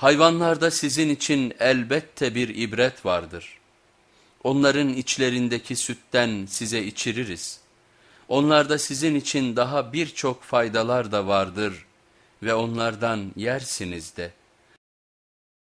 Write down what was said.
Hayvanlarda sizin için elbette bir ibret vardır. Onların içlerindeki sütten size içiririz. Onlarda sizin için daha birçok faydalar da vardır ve onlardan yersiniz de.''